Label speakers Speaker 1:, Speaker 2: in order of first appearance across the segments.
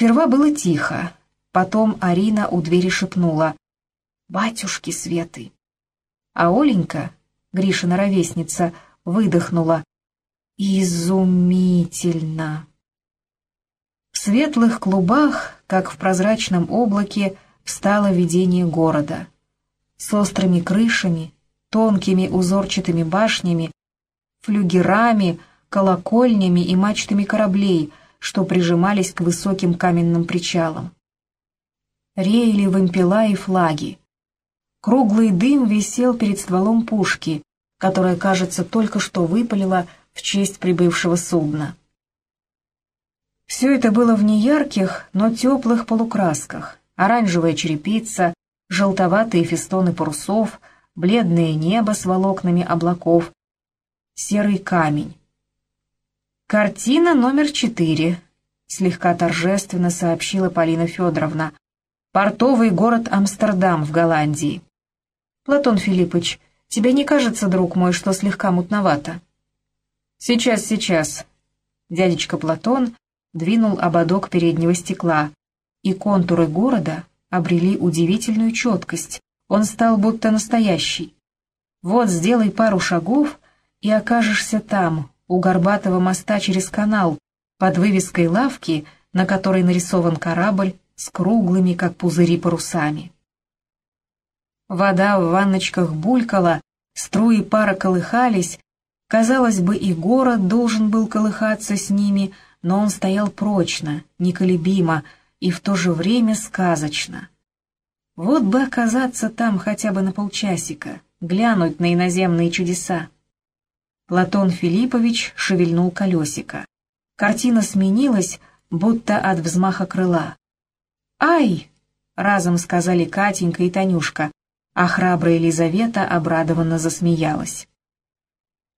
Speaker 1: Сперва было тихо, потом Арина у двери шепнула «Батюшки Светы!» А Оленька, Гришина ровесница, выдохнула «Изумительно!» В светлых клубах, как в прозрачном облаке, встало видение города. С острыми крышами, тонкими узорчатыми башнями, флюгерами, колокольнями и мачтами кораблей, что прижимались к высоким каменным причалам. Реяли вымпела и флаги. Круглый дым висел перед стволом пушки, которая, кажется, только что выпалила в честь прибывшего судна. Все это было в неярких, но теплых полукрасках. Оранжевая черепица, желтоватые фестоны парусов, бледное небо с волокнами облаков, серый камень. «Картина номер четыре», — слегка торжественно сообщила Полина Федоровна. «Портовый город Амстердам в Голландии». «Платон Филиппович, тебе не кажется, друг мой, что слегка мутновато?» «Сейчас, сейчас». Дядечка Платон двинул ободок переднего стекла, и контуры города обрели удивительную четкость. Он стал будто настоящий. Вот сделай пару шагов, и окажешься там, у горбатого моста через канал, под вывеской лавки, на которой нарисован корабль с круглыми, как пузыри, парусами. Вода в ванночках булькала, струи пара колыхались, казалось бы, и город должен был колыхаться с ними, но он стоял прочно, неколебимо и в то же время сказочно. Вот бы оказаться там хотя бы на полчасика, глянуть на иноземные чудеса. Платон Филиппович шевельнул колесико. Картина сменилась, будто от взмаха крыла. «Ай!» — разом сказали Катенька и Танюшка, а храбрая Елизавета обрадованно засмеялась.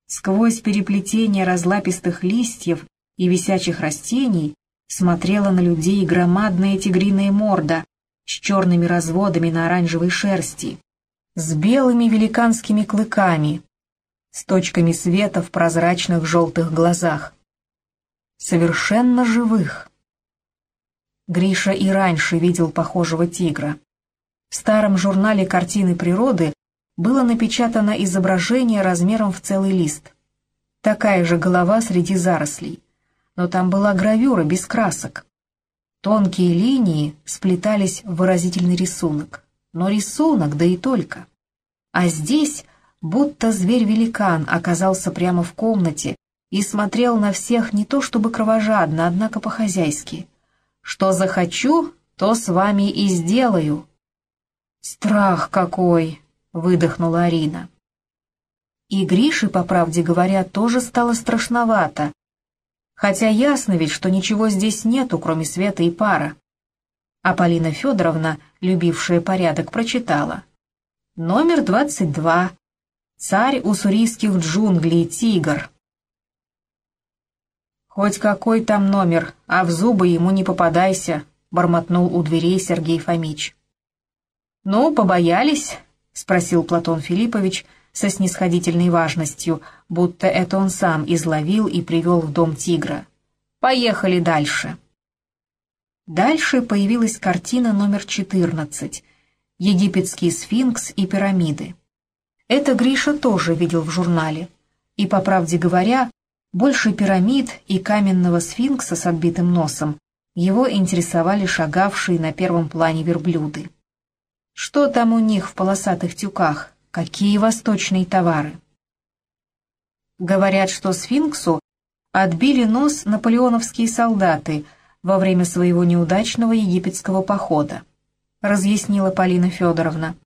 Speaker 1: Сквозь переплетение разлапистых листьев и висячих растений смотрела на людей громадная тигриная морда с черными разводами на оранжевой шерсти, с белыми великанскими клыками, с точками света в прозрачных желтых глазах. Совершенно живых. Гриша и раньше видел похожего тигра. В старом журнале «Картины природы» было напечатано изображение размером в целый лист. Такая же голова среди зарослей. Но там была гравюра без красок. Тонкие линии сплетались в выразительный рисунок. Но рисунок, да и только. А здесь будто зверь-великан оказался прямо в комнате и смотрел на всех не то чтобы кровожадно, однако по-хозяйски. «Что захочу, то с вами и сделаю». «Страх какой!» — выдохнула Арина. И Грише, по правде говоря, тоже стало страшновато, хотя ясно ведь, что ничего здесь нету, кроме света и пара. А Полина Федоровна, любившая порядок, прочитала. «Номер двадцать два царь уссурийских джунглей, тигр. «Хоть какой там номер, а в зубы ему не попадайся», — бормотнул у дверей Сергей Фомич. «Ну, побоялись?» — спросил Платон Филиппович со снисходительной важностью, будто это он сам изловил и привел в дом тигра. «Поехали дальше». Дальше появилась картина номер 14 «Египетский сфинкс и пирамиды». Это Гриша тоже видел в журнале. И, по правде говоря, больше пирамид и каменного сфинкса с отбитым носом его интересовали шагавшие на первом плане верблюды. Что там у них в полосатых тюках? Какие восточные товары? Говорят, что сфинксу отбили нос наполеоновские солдаты во время своего неудачного египетского похода, разъяснила Полина Федоровна.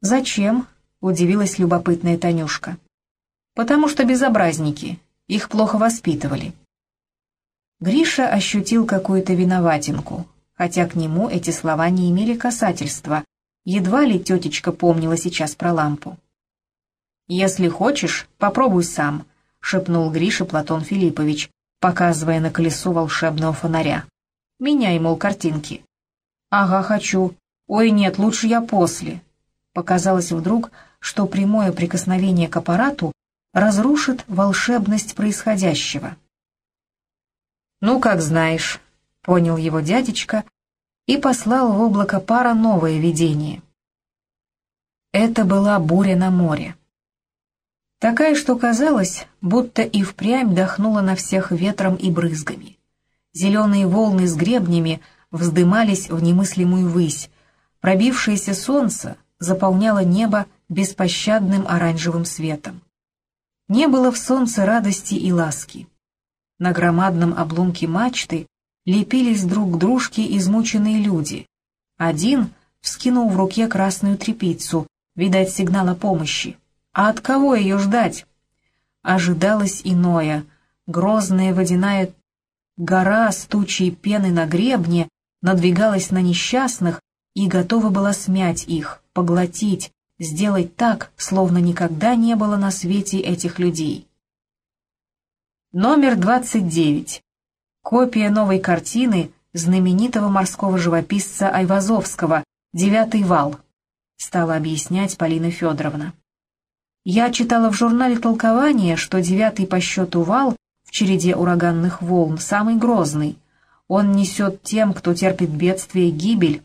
Speaker 1: Зачем? — удивилась любопытная Танюшка. «Потому что безобразники, их плохо воспитывали». Гриша ощутил какую-то виноватинку, хотя к нему эти слова не имели касательства, едва ли тетечка помнила сейчас про лампу. «Если хочешь, попробуй сам», — шепнул Гриша Платон Филиппович, показывая на колесо волшебного фонаря. «Меняй, мол, картинки». «Ага, хочу. Ой, нет, лучше я после». Показалось вдруг, что прямое прикосновение к аппарату разрушит волшебность происходящего. «Ну, как знаешь», — понял его дядечка и послал в облако пара новое видение. Это была буря на море. Такая, что казалось, будто и впрямь дохнула на всех ветром и брызгами. Зеленые волны с гребнями вздымались в немыслимую высь, пробившееся солнце заполняло небо беспощадным оранжевым светом. Не было в солнце радости и ласки. На громадном обломке мачты лепились друг к дружке измученные люди. Один вскинул в руке красную трепицу, видать, сигнал о помощи. А от кого ее ждать? Ожидалось иное. Грозная водяная гора с тучей пены на гребне надвигалась на несчастных и готова была смять их, поглотить, сделать так, словно никогда не было на свете этих людей. Номер 29. Копия новой картины знаменитого морского живописца Айвазовского «Девятый вал», стала объяснять Полина Федоровна. Я читала в журнале толкование, что девятый по счету вал в череде ураганных волн самый грозный. Он несет тем, кто терпит бедствие, гибель,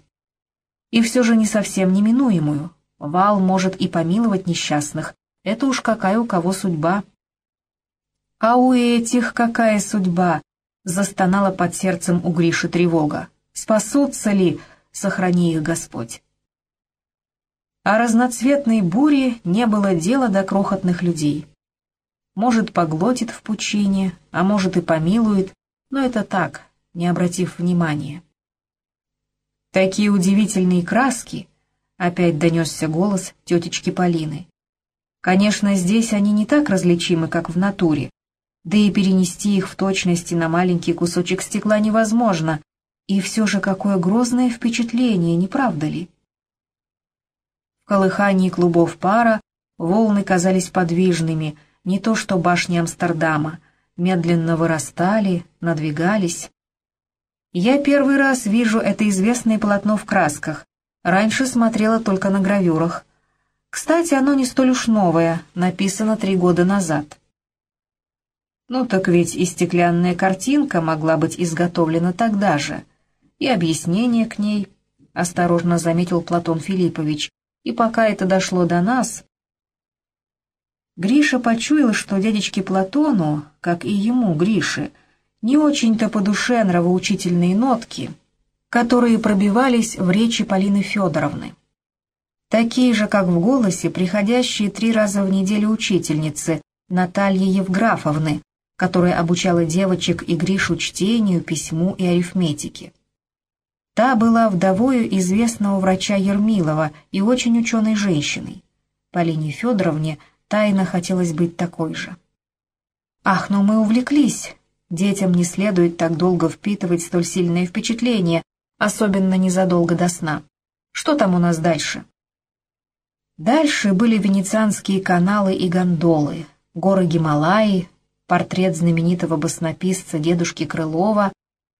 Speaker 1: и все же не совсем неминуемую. Вал может и помиловать несчастных, это уж какая у кого судьба. «А у этих какая судьба?» — застонала под сердцем у Гриши тревога. «Спасутся ли? Сохрани их Господь!» О разноцветной буре не было дела до крохотных людей. Может, поглотит в пучине, а может и помилует, но это так, не обратив внимания. Такие удивительные краски, опять донесся голос тетечки Полины. Конечно, здесь они не так различимы, как в натуре, да и перенести их в точности на маленький кусочек стекла невозможно, и все же какое грозное впечатление, не правда ли? В колыхании клубов пара волны казались подвижными, не то что башни Амстердама, медленно вырастали, надвигались. Я первый раз вижу это известное полотно в красках, раньше смотрела только на гравюрах. Кстати, оно не столь уж новое, написано три года назад. Ну так ведь и стеклянная картинка могла быть изготовлена тогда же, и объяснение к ней, осторожно заметил Платон Филиппович, и пока это дошло до нас... Гриша почуял, что дядечке Платону, как и ему, Грише, не очень-то по душе нравоучительные нотки, которые пробивались в речи Полины Федоровны. Такие же, как в голосе, приходящие три раза в неделю учительницы Натальи Евграфовны, которая обучала девочек и Гришу чтению, письму и арифметике. Та была вдовою известного врача Ермилова и очень ученой женщиной. Полине Федоровне тайно хотелось быть такой же. «Ах, но мы увлеклись! Детям не следует так долго впитывать столь сильное впечатление, особенно незадолго до сна. Что там у нас дальше?» Дальше были венецианские каналы и гондолы, горы Гималаи, портрет знаменитого баснописца дедушки Крылова,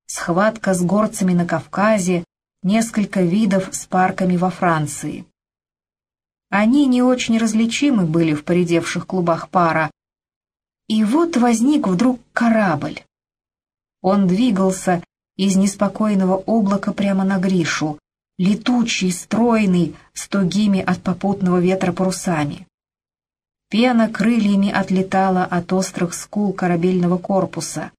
Speaker 1: схватка с горцами на Кавказе, несколько видов с парками во Франции. Они не очень различимы были в поредевших клубах пара. И вот возник вдруг корабль. Он двигался из неспокойного облака прямо на Гришу, летучий, стройный, с тугими от попутного ветра парусами. Пена крыльями отлетала от острых скул корабельного корпуса.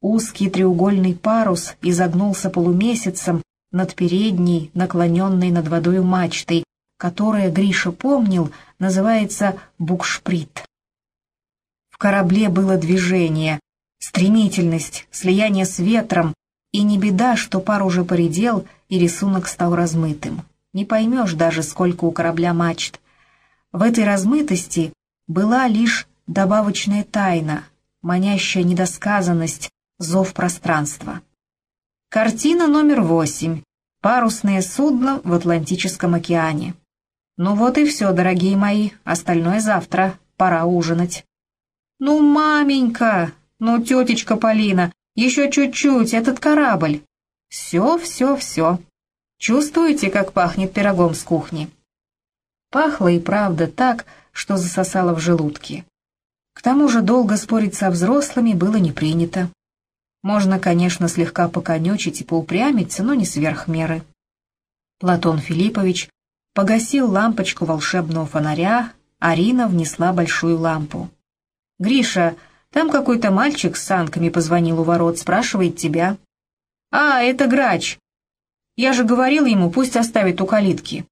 Speaker 1: Узкий треугольный парус изогнулся полумесяцем над передней, наклоненной над водою мачтой, которая, Гриша помнил, называется букшприт. В корабле было движение, стремительность, слияние с ветром, и не беда, что пар уже поредел, и рисунок стал размытым. Не поймешь даже, сколько у корабля мачт. В этой размытости была лишь добавочная тайна, манящая недосказанность, Зов пространства. Картина номер восемь. Парусное судно в Атлантическом океане. Ну вот и все, дорогие мои, остальное завтра, пора ужинать. Ну, маменька, ну, тетечка Полина, еще чуть-чуть, этот корабль. Все, все, все. Чувствуете, как пахнет пирогом с кухни? Пахло и правда так, что засосало в желудке. К тому же долго спорить со взрослыми было не принято. Можно, конечно, слегка поконючить и поупрямиться, но не сверх меры. Платон Филиппович погасил лампочку волшебного фонаря, Арина внесла большую лампу. «Гриша, там какой-то мальчик с санками позвонил у ворот, спрашивает тебя». «А, это грач. Я же говорил ему, пусть оставит у калитки».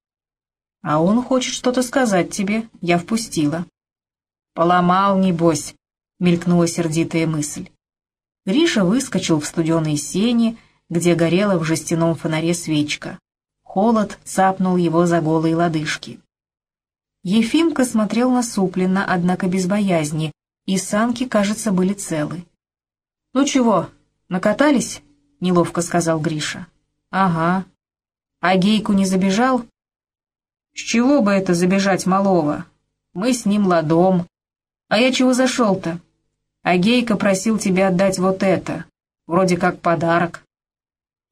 Speaker 1: «А он хочет что-то сказать тебе, я впустила». «Поломал, небось», — мелькнула сердитая мысль. Гриша выскочил в студеные сени, где горела в жестяном фонаре свечка. Холод цапнул его за голые лодыжки. Ефимка смотрел насупленно, однако без боязни, и санки, кажется, были целы. «Ну чего, накатались?» — неловко сказал Гриша. «Ага. А Гейку не забежал?» «С чего бы это забежать малого? Мы с ним ладом. А я чего зашел-то? А Гейка просил тебя отдать вот это, вроде как подарок».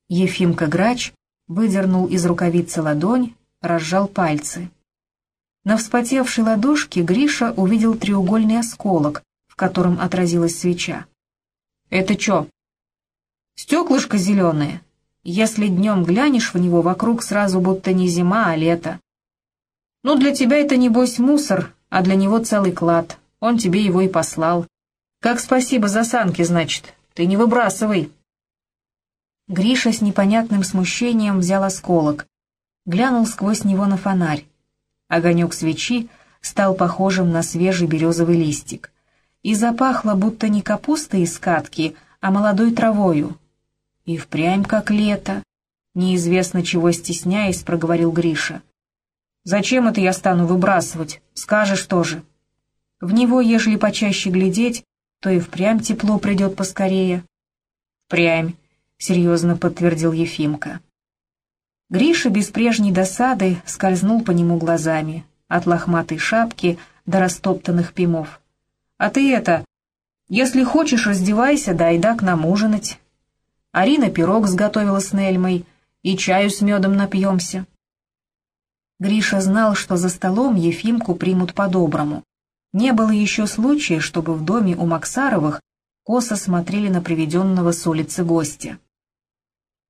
Speaker 1: Ефимка Грач выдернул из рукавицы ладонь, разжал пальцы. На вспотевшей ладошке Гриша увидел треугольный осколок, в котором отразилась свеча. «Это чё?» «Стеклышко зеленое. Если днем глянешь в него, вокруг сразу будто не зима, а лето. Ну, для тебя это небось мусор, а для него целый клад. Он тебе его и послал. Как спасибо за санки, значит. Ты не выбрасывай». Гриша с непонятным смущением взял осколок, глянул сквозь него на фонарь. Огонек свечи стал похожим на свежий березовый листик. И запахло, будто не капустой из катки, а молодой травою. И впрямь как лето. Неизвестно чего стесняясь, проговорил Гриша. «Зачем это я стану выбрасывать? Скажешь тоже». В него, ежели почаще глядеть, то и впрямь тепло придет поскорее. «Впрямь», — серьезно подтвердил Ефимка. Гриша без прежней досады скользнул по нему глазами, от лохматой шапки до растоптанных пимов. «А ты это, если хочешь, раздевайся, да и да к нам ужинать. Арина пирог сготовила с Нельмой, и чаю с медом напьемся». Гриша знал, что за столом Ефимку примут по-доброму. Не было еще случая, чтобы в доме у Максаровых косо смотрели на приведенного с улицы гостя.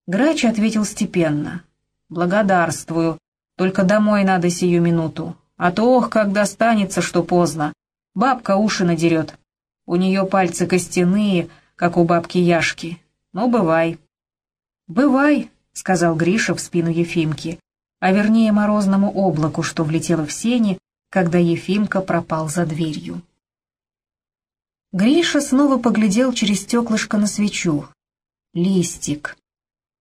Speaker 1: Грач ответил степенно. «Благодарствую. Только домой надо сию минуту. А то, ох, как достанется, что поздно. Бабка уши надерет. У нее пальцы костяные, как у бабки Яшки. Ну, бывай». «Бывай», — сказал Гриша в спину Ефимки, а вернее морозному облаку, что влетело в сени, когда Ефимка пропал за дверью. Гриша снова поглядел через стеклышко на свечу. Листик.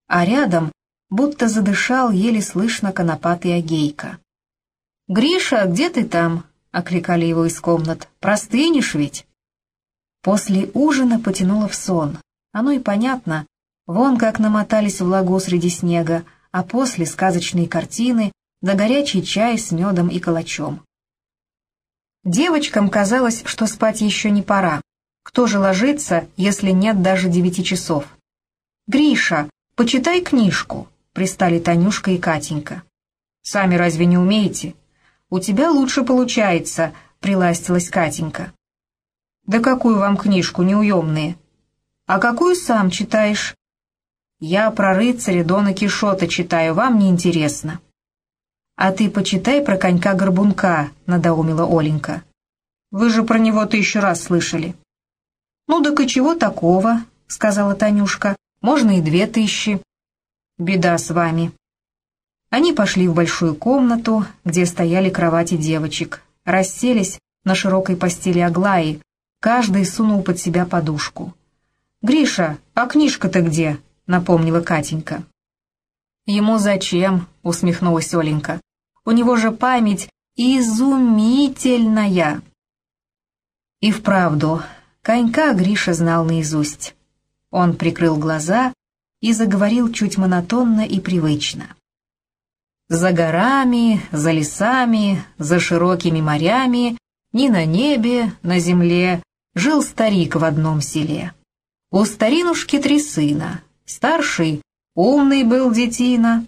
Speaker 1: А рядом будто задышал еле слышно конопатый агейка. «Гриша, где ты там?» — окликали его из комнат. «Простынешь ведь?» После ужина потянуло в сон. Оно и понятно. Вон как намотались в среди снега, а после сказочные картины да горячий чай с медом и калачом. Девочкам казалось, что спать еще не пора. Кто же ложится, если нет даже девяти часов? «Гриша, почитай книжку», пристали Танюшка и Катенька. «Сами разве не умеете?» «У тебя лучше получается», — приластилась Катенька. «Да какую вам книжку, неуемные?» «А какую сам читаешь?» «Я про рыцаря Дона Кишота читаю, вам не интересно». «А ты почитай про конька-горбунка», — надоумила Оленька. «Вы же про него тысячу раз слышали». «Ну так и чего такого?» — сказала Танюшка. «Можно и две тысячи». Беда с вами». Они пошли в большую комнату, где стояли кровати девочек, расселись на широкой постели Аглаи, каждый сунул под себя подушку. «Гриша, а книжка-то где?» — напомнила Катенька. «Ему зачем?» — усмехнулась Оленька. «У него же память изумительная!» И вправду, конька Гриша знал наизусть. Он прикрыл глаза и заговорил чуть монотонно и привычно. За горами, за лесами, за широкими морями, ни на небе, на земле, жил старик в одном селе. У старинушки три сына, старший умный был детина.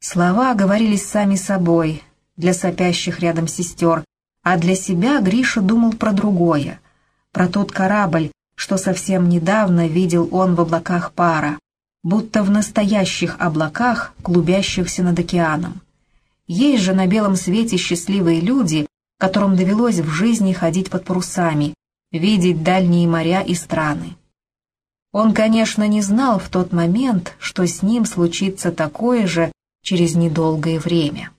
Speaker 1: Слова говорились сами собой, для сопящих рядом сестер, а для себя Гриша думал про другое, про тот корабль, что совсем недавно видел он в облаках пара, будто в настоящих облаках, клубящихся над океаном. Есть же на белом свете счастливые люди, которым довелось в жизни ходить под парусами, видеть дальние моря и страны. Он, конечно, не знал в тот момент, что с ним случится такое же через недолгое время.